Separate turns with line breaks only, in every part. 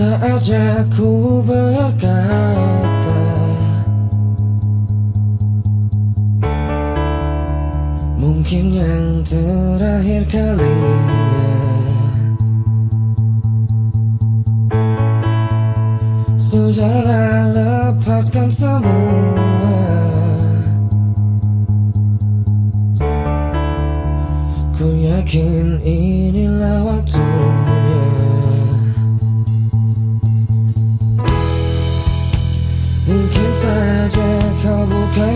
Saatnya ku berkata Mungkin yang terakhir kalinya Sudahlah lepaskan semua. Ku yakin inilah waktunya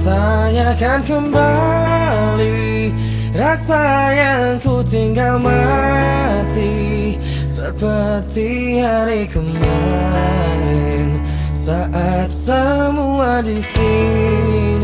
tanyakan kembali Rasa yang ku tinggal mati Seperti hari kemarin Saat semua di sini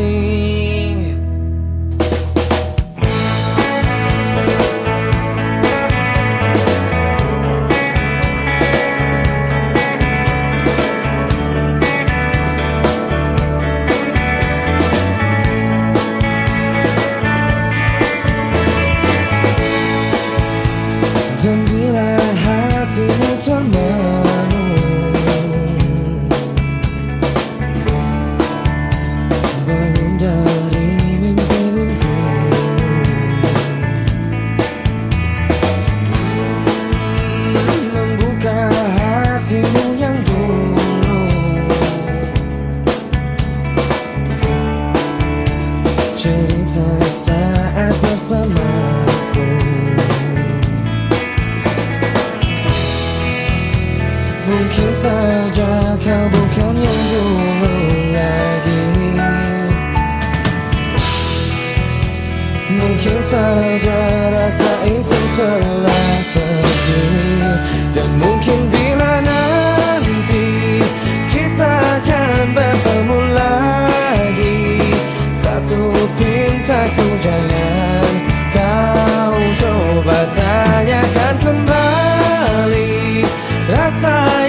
saja kau bukan yang dulu lagi Mungkin saja rasa itu telah pergi. Dan mungkin bila nanti kita akan bertemu lagi Satu pintaku jangan kau coba tanyakan kembali. Rasa